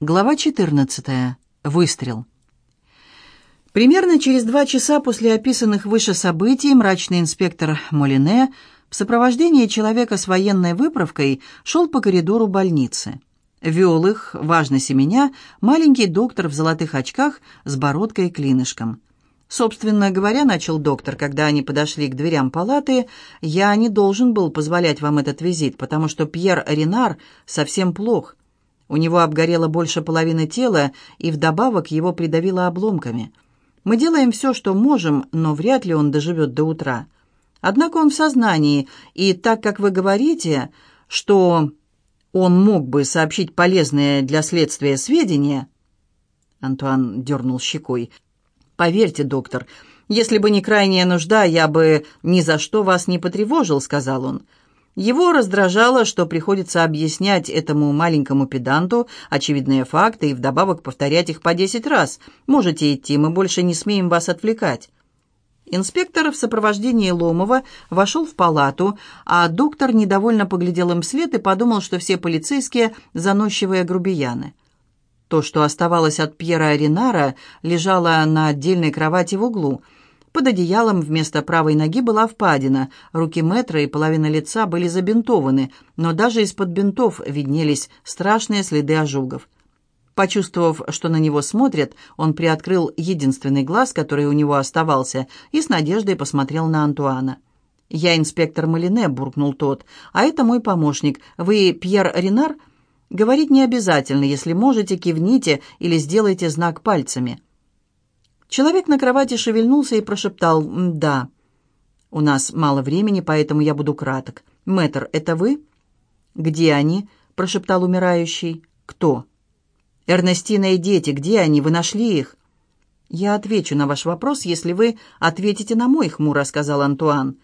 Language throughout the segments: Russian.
Глава 14. Выстрел. Примерно через два часа после описанных выше событий мрачный инспектор Молине в сопровождении человека с военной выправкой шел по коридору больницы. Вел их, важно семеня, маленький доктор в золотых очках с бородкой и клинышком. Собственно говоря, начал доктор, когда они подошли к дверям палаты, я не должен был позволять вам этот визит, потому что Пьер Ренар совсем плох. У него обгорело больше половины тела, и вдобавок его придавило обломками. Мы делаем все, что можем, но вряд ли он доживет до утра. Однако он в сознании, и так как вы говорите, что он мог бы сообщить полезные для следствия сведения...» Антуан дернул щекой. «Поверьте, доктор, если бы не крайняя нужда, я бы ни за что вас не потревожил», — сказал он. Его раздражало, что приходится объяснять этому маленькому педанту очевидные факты и вдобавок повторять их по десять раз. «Можете идти, мы больше не смеем вас отвлекать». Инспектор в сопровождении Ломова вошел в палату, а доктор недовольно поглядел им вслед и подумал, что все полицейские – заносчивые грубияны. То, что оставалось от Пьера Ринара, лежало на отдельной кровати в углу – под одеялом вместо правой ноги была впадина, руки мэтра и половина лица были забинтованы, но даже из-под бинтов виднелись страшные следы ожогов. Почувствовав, что на него смотрят, он приоткрыл единственный глаз, который у него оставался, и с надеждой посмотрел на Антуана. «Я инспектор Малине», — буркнул тот, — «а это мой помощник. Вы Пьер Ренар?» «Говорить не обязательно. Если можете, кивните или сделайте знак пальцами». Человек на кровати шевельнулся и прошептал «Да». «У нас мало времени, поэтому я буду краток. Мэтр, это вы?» «Где они?» – прошептал умирающий. «Кто?» «Эрнестина и дети. Где они? Вы нашли их?» «Я отвечу на ваш вопрос, если вы ответите на мой хмуро», – сказал Антуан.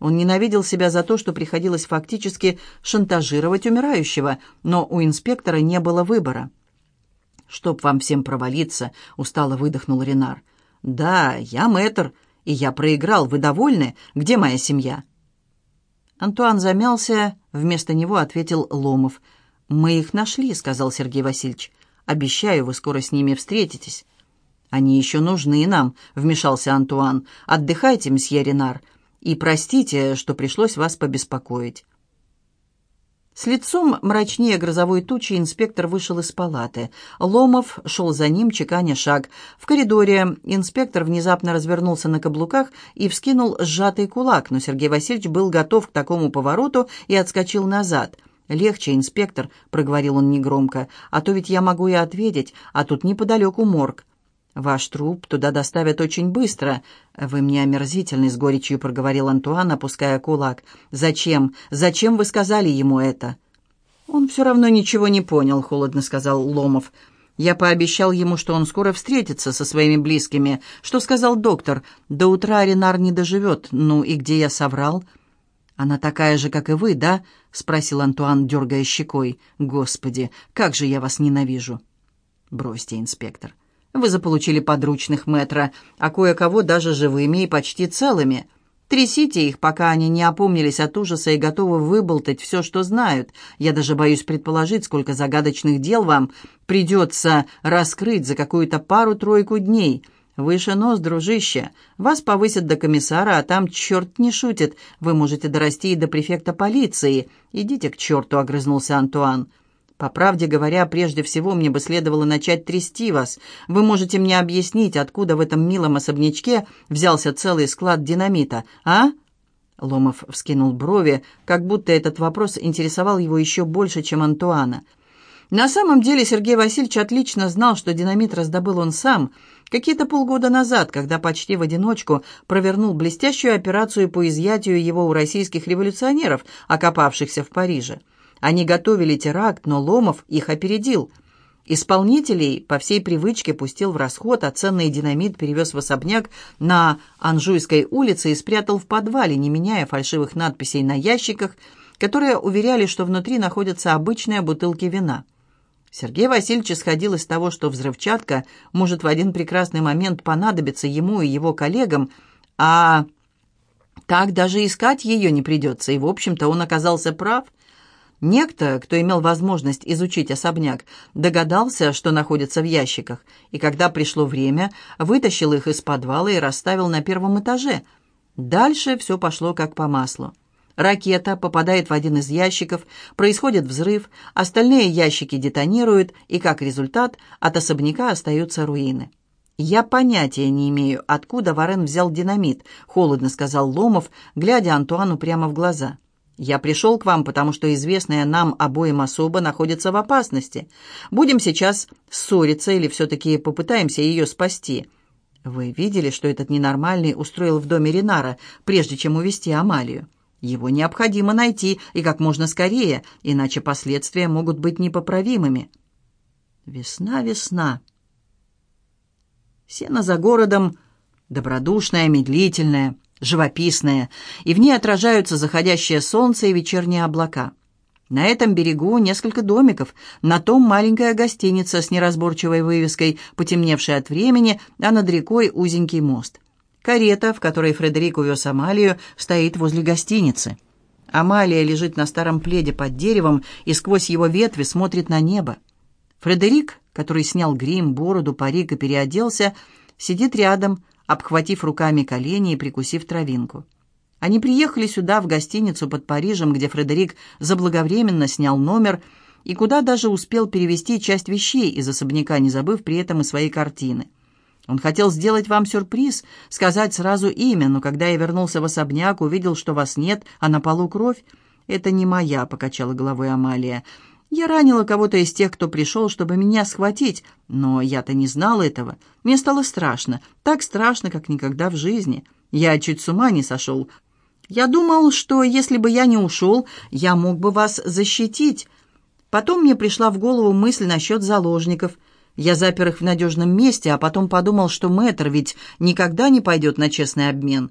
Он ненавидел себя за то, что приходилось фактически шантажировать умирающего, но у инспектора не было выбора. «Чтоб вам всем провалиться», — устало выдохнул Ренар. «Да, я мэтр, и я проиграл. Вы довольны? Где моя семья?» Антуан замялся, вместо него ответил Ломов. «Мы их нашли», — сказал Сергей Васильевич. «Обещаю, вы скоро с ними встретитесь». «Они еще нужны нам», — вмешался Антуан. «Отдыхайте, мсье Ренар, и простите, что пришлось вас побеспокоить». С лицом мрачнее грозовой тучи инспектор вышел из палаты. Ломов шел за ним, чеканя шаг. В коридоре инспектор внезапно развернулся на каблуках и вскинул сжатый кулак, но Сергей Васильевич был готов к такому повороту и отскочил назад. «Легче, инспектор», — проговорил он негромко, — «а то ведь я могу и ответить, а тут неподалеку морг». «Ваш труп туда доставят очень быстро. Вы мне омерзительны», — с горечью проговорил Антуан, опуская кулак. «Зачем? Зачем вы сказали ему это?» «Он все равно ничего не понял», — холодно сказал Ломов. «Я пообещал ему, что он скоро встретится со своими близкими. Что сказал доктор? До утра Ренар не доживет. Ну и где я соврал?» «Она такая же, как и вы, да?» — спросил Антуан, дергая щекой. «Господи, как же я вас ненавижу!» «Бросьте, инспектор. Вы заполучили подручных метра, а кое-кого даже живыми и почти целыми. Трясите их, пока они не опомнились от ужаса и готовы выболтать все, что знают. Я даже боюсь предположить, сколько загадочных дел вам придется раскрыть за какую-то пару-тройку дней. Выше нос, дружище. Вас повысят до комиссара, а там черт не шутит. Вы можете дорасти и до префекта полиции. Идите к черту, огрызнулся Антуан. По правде говоря, прежде всего мне бы следовало начать трясти вас. Вы можете мне объяснить, откуда в этом милом особнячке взялся целый склад динамита, а?» Ломов вскинул брови, как будто этот вопрос интересовал его еще больше, чем Антуана. На самом деле Сергей Васильевич отлично знал, что динамит раздобыл он сам, какие-то полгода назад, когда почти в одиночку провернул блестящую операцию по изъятию его у российских революционеров, окопавшихся в Париже. Они готовили теракт, но Ломов их опередил. Исполнителей по всей привычке пустил в расход, а ценный динамит перевез в особняк на Анжуйской улице и спрятал в подвале, не меняя фальшивых надписей на ящиках, которые уверяли, что внутри находятся обычные бутылки вина. Сергей Васильевич исходил из того, что взрывчатка может в один прекрасный момент понадобиться ему и его коллегам, а так даже искать ее не придется, и, в общем-то, он оказался прав – Некто, кто имел возможность изучить особняк, догадался, что находится в ящиках, и когда пришло время, вытащил их из подвала и расставил на первом этаже. Дальше все пошло как по маслу. Ракета попадает в один из ящиков, происходит взрыв, остальные ящики детонируют, и как результат от особняка остаются руины. «Я понятия не имею, откуда Варен взял динамит», — холодно сказал Ломов, глядя Антуану прямо в глаза. Я пришел к вам, потому что известная нам обоим особа находится в опасности. Будем сейчас ссориться или все-таки попытаемся ее спасти. Вы видели, что этот ненормальный устроил в доме Ренара, прежде чем увести Амалию? Его необходимо найти, и как можно скорее, иначе последствия могут быть непоправимыми. Весна, весна. Сено за городом, добродушная, медлительная, живописная, и в ней отражаются заходящее солнце и вечерние облака. На этом берегу несколько домиков, на том маленькая гостиница с неразборчивой вывеской, потемневшая от времени, а над рекой узенький мост. Карета, в которой Фредерик увез Амалию, стоит возле гостиницы. Амалия лежит на старом пледе под деревом и сквозь его ветви смотрит на небо. Фредерик, который снял грим, бороду, парик и переоделся, сидит рядом, обхватив руками колени и прикусив травинку. Они приехали сюда, в гостиницу под Парижем, где Фредерик заблаговременно снял номер и куда даже успел перевести часть вещей из особняка, не забыв при этом и своей картины. Он хотел сделать вам сюрприз, сказать сразу имя, но когда я вернулся в особняк, увидел, что вас нет, а на полу кровь. «Это не моя», — покачала головой Амалия. Я ранила кого-то из тех, кто пришел, чтобы меня схватить, но я-то не знал этого. Мне стало страшно, так страшно, как никогда в жизни. Я чуть с ума не сошел. Я думал, что если бы я не ушел, я мог бы вас защитить. Потом мне пришла в голову мысль насчет заложников. Я запер их в надежном месте, а потом подумал, что мэтр ведь никогда не пойдет на честный обмен.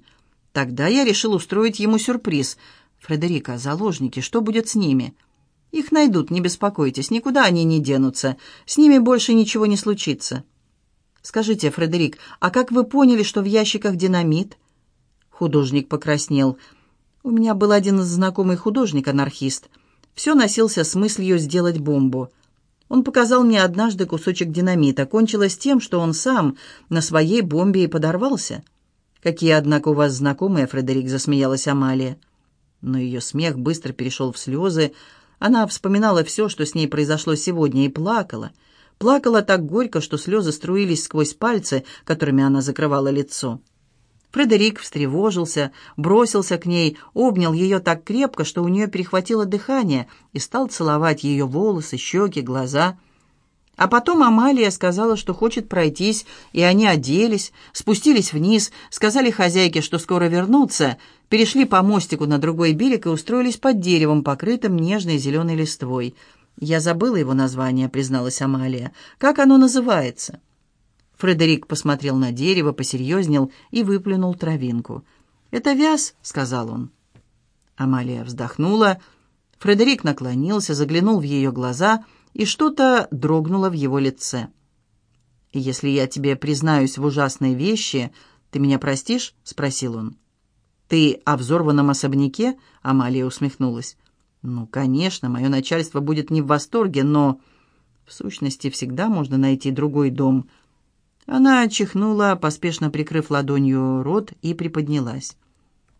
Тогда я решил устроить ему сюрприз. «Фредерика, заложники, что будет с ними?» Их найдут, не беспокойтесь, никуда они не денутся. С ними больше ничего не случится. Скажите, Фредерик, а как вы поняли, что в ящиках динамит? Художник покраснел. У меня был один знакомый художник-анархист. Все носился с мыслью сделать бомбу. Он показал мне однажды кусочек динамита. Кончилось тем, что он сам на своей бомбе и подорвался. «Какие, однако, у вас знакомые?» — Фредерик засмеялась Амалия. Но ее смех быстро перешел в слезы, она вспоминала все, что с ней произошло сегодня, и плакала. Плакала так горько, что слезы струились сквозь пальцы, которыми она закрывала лицо. Фредерик встревожился, бросился к ней, обнял ее так крепко, что у нее перехватило дыхание, и стал целовать ее волосы, щеки, глаза — а потом Амалия сказала, что хочет пройтись, и они оделись, спустились вниз, сказали хозяйке, что скоро вернутся, перешли по мостику на другой берег и устроились под деревом, покрытым нежной зеленой листвой. «Я забыла его название», — призналась Амалия. «Как оно называется?» Фредерик посмотрел на дерево, посерьезнел и выплюнул травинку. «Это вяз», — сказал он. Амалия вздохнула. Фредерик наклонился, заглянул в ее глаза — и что-то дрогнуло в его лице. «Если я тебе признаюсь в ужасной вещи, ты меня простишь?» — спросил он. «Ты о взорванном особняке?» — Амалия усмехнулась. «Ну, конечно, мое начальство будет не в восторге, но...» «В сущности, всегда можно найти другой дом». Она чихнула, поспешно прикрыв ладонью рот, и приподнялась.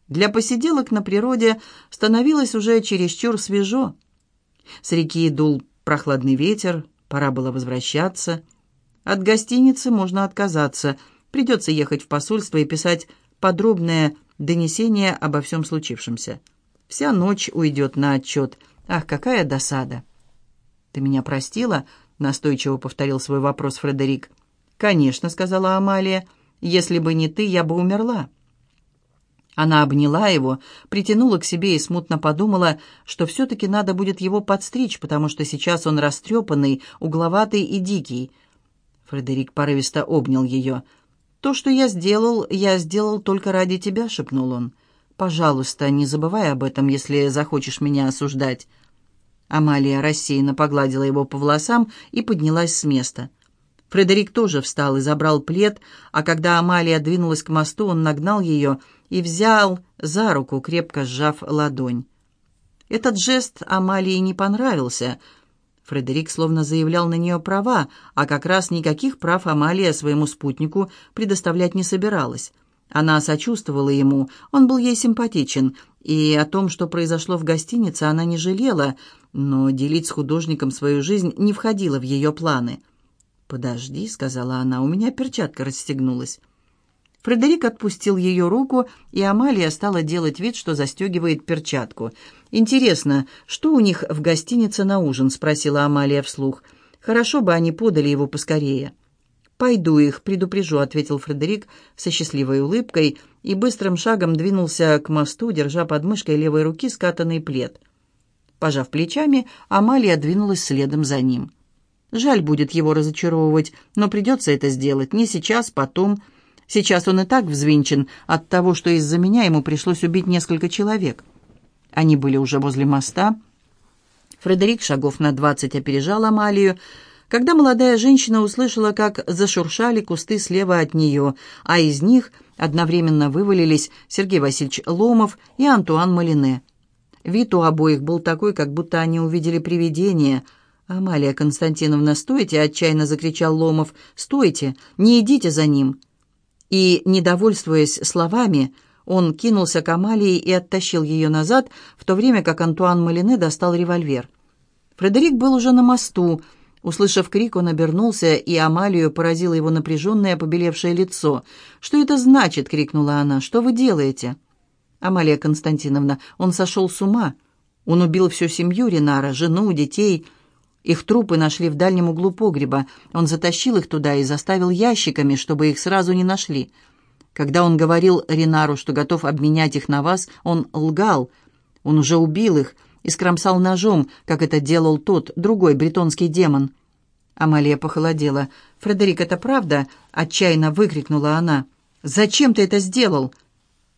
Для посиделок на природе становилось уже чересчур свежо. С реки дул Прохладный ветер, пора было возвращаться. От гостиницы можно отказаться. Придется ехать в посольство и писать подробное донесение обо всем случившемся. Вся ночь уйдет на отчет. Ах, какая досада! «Ты меня простила?» — настойчиво повторил свой вопрос Фредерик. «Конечно», — сказала Амалия. «Если бы не ты, я бы умерла». Она обняла его, притянула к себе и смутно подумала, что все-таки надо будет его подстричь, потому что сейчас он растрепанный, угловатый и дикий. Фредерик порывисто обнял ее. «То, что я сделал, я сделал только ради тебя», — шепнул он. «Пожалуйста, не забывай об этом, если захочешь меня осуждать». Амалия рассеянно погладила его по волосам и поднялась с места. Фредерик тоже встал и забрал плед, а когда Амалия двинулась к мосту, он нагнал ее и взял за руку, крепко сжав ладонь. Этот жест Амалии не понравился. Фредерик словно заявлял на нее права, а как раз никаких прав Амалия своему спутнику предоставлять не собиралась. Она сочувствовала ему, он был ей симпатичен, и о том, что произошло в гостинице, она не жалела, но делить с художником свою жизнь не входило в ее планы. «Подожди», — сказала она, — «у меня перчатка расстегнулась». Фредерик отпустил ее руку, и Амалия стала делать вид, что застегивает перчатку. «Интересно, что у них в гостинице на ужин?» — спросила Амалия вслух. «Хорошо бы они подали его поскорее». «Пойду их, предупрежу», — ответил Фредерик со счастливой улыбкой и быстрым шагом двинулся к мосту, держа под мышкой левой руки скатанный плед. Пожав плечами, Амалия двинулась следом за ним. Жаль будет его разочаровывать, но придется это сделать не сейчас, потом. Сейчас он и так взвинчен от того, что из-за меня ему пришлось убить несколько человек. Они были уже возле моста. Фредерик шагов на двадцать опережал Амалию, когда молодая женщина услышала, как зашуршали кусты слева от нее, а из них одновременно вывалились Сергей Васильевич Ломов и Антуан Малине. Вид у обоих был такой, как будто они увидели привидение. «Амалия Константиновна, стойте!» — отчаянно закричал Ломов. «Стойте! Не идите за ним!» И, недовольствуясь словами, он кинулся к Амалии и оттащил ее назад, в то время как Антуан Малине достал револьвер. Фредерик был уже на мосту, — Услышав крик, он обернулся, и Амалию поразило его напряженное побелевшее лицо. «Что это значит?» — крикнула она. «Что вы делаете?» «Амалия Константиновна, он сошел с ума. Он убил всю семью Ренара, жену, детей. Их трупы нашли в дальнем углу погреба. Он затащил их туда и заставил ящиками, чтобы их сразу не нашли. Когда он говорил Ренару, что готов обменять их на вас, он лгал. Он уже убил их» и скромсал ножом, как это делал тот, другой бретонский демон. Амалия похолодела. «Фредерик, это правда?» — отчаянно выкрикнула она. «Зачем ты это сделал?»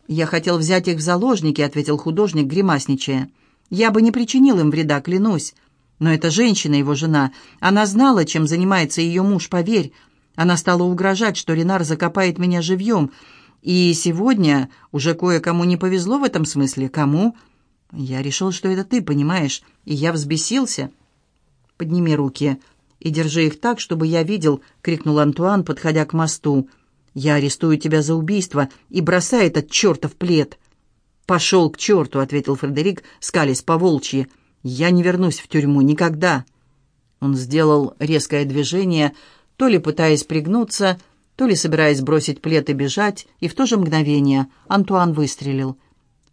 «Я хотел взять их в заложники», — ответил художник, гримасничая. «Я бы не причинил им вреда, клянусь. Но эта женщина, его жена, она знала, чем занимается ее муж, поверь. Она стала угрожать, что Ренар закопает меня живьем. И сегодня уже кое-кому не повезло в этом смысле. Кому?» «Я решил, что это ты, понимаешь, и я взбесился». «Подними руки и держи их так, чтобы я видел», — крикнул Антуан, подходя к мосту. «Я арестую тебя за убийство и бросай этот чертов плед». «Пошел к черту», — ответил Фредерик, скались по волчьи. «Я не вернусь в тюрьму никогда». Он сделал резкое движение, то ли пытаясь пригнуться, то ли собираясь бросить плед и бежать, и в то же мгновение Антуан выстрелил.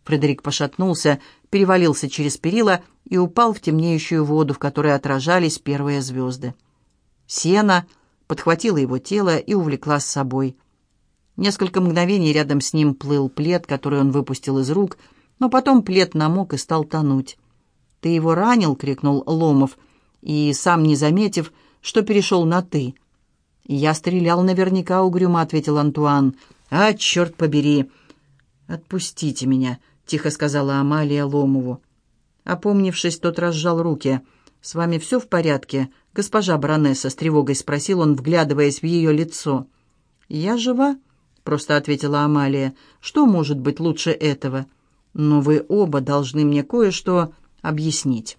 Фредерик пошатнулся, перевалился через перила и упал в темнеющую воду, в которой отражались первые звезды. Сена подхватила его тело и увлекла с собой. Несколько мгновений рядом с ним плыл плед, который он выпустил из рук, но потом плед намок и стал тонуть. «Ты его ранил?» — крикнул Ломов, и, сам не заметив, что перешел на «ты». «Я стрелял наверняка угрюмо», — ответил Антуан. «А, черт побери!» «Отпустите меня!» — тихо сказала Амалия Ломову. Опомнившись, тот разжал руки. «С вами все в порядке?» «Госпожа баронесса», — с тревогой спросил он, вглядываясь в ее лицо. «Я жива», — просто ответила Амалия. «Что может быть лучше этого? Но вы оба должны мне кое-что объяснить».